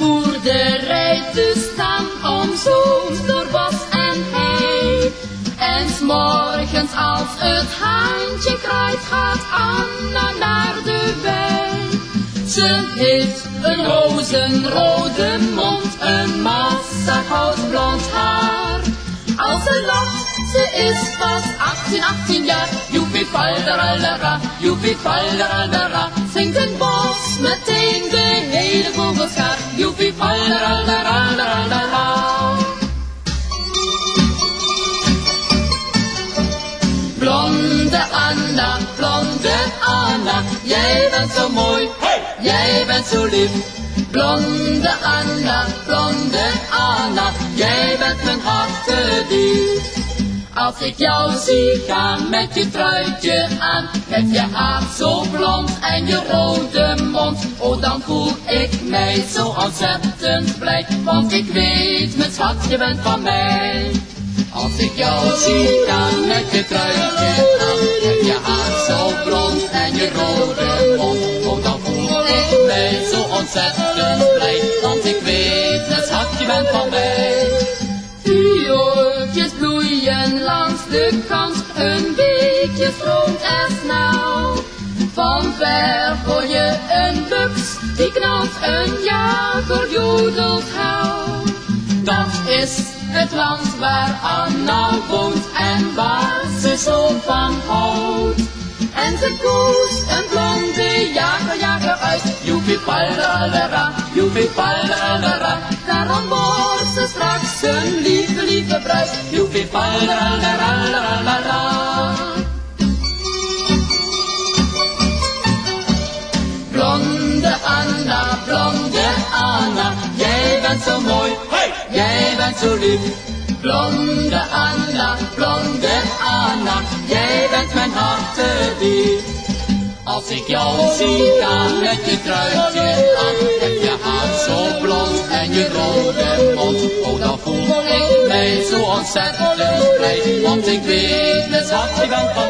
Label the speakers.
Speaker 1: boerderij te staan, omzoomd door bos en hei. En s morgens als het haantje kraait, gaat Anna naar de wei. Ze heeft een rozenrode mond, een massa goudblond haar. Als ze lacht, ze is pas 18, 18 jaar. Joepie falderaldera, joepie falderaldera. Zingt een bos meteen de hele vogels Blonde Anna, blonde Anna, jij bent zo mooi, hey! jij bent zo lief. Blonde Anna, blonde Anna, jij bent mijn hartedief. Als ik jou zie gaan met je truitje aan, met je haar zo blond en je rode mond, oh dan voel ik mij zo ontzettend blij, want ik weet, mijn schat, je bent van mij. Als ik jou zie gaan met je truitje aan, met je haar zo blond en je rode mond, oh dan voel ik mij zo ontzettend blij, want ik weet, mijn schat, je bent van mij. De kant, een beetje stroomt er snel. Van ver hoor je een buks, die knalt een jager, jodelt hel. Dat is het land waar Anna woont en waar ze zo van houdt. En ze koest een blonde jager, jager uit. Joepie palderalera, joepie palderalera. Daarom wordt ze straks een lieve, lieve bruid. Joepie palderalera. Blonde Anna, blonde Anna, jij bent zo mooi, hey! jij bent zo lief. Blonde Anna, blonde Anna, jij bent mijn hartedief. Als ik jou zie gaan met je zo ontzettend blij, want ik weet, het schat, je bent van.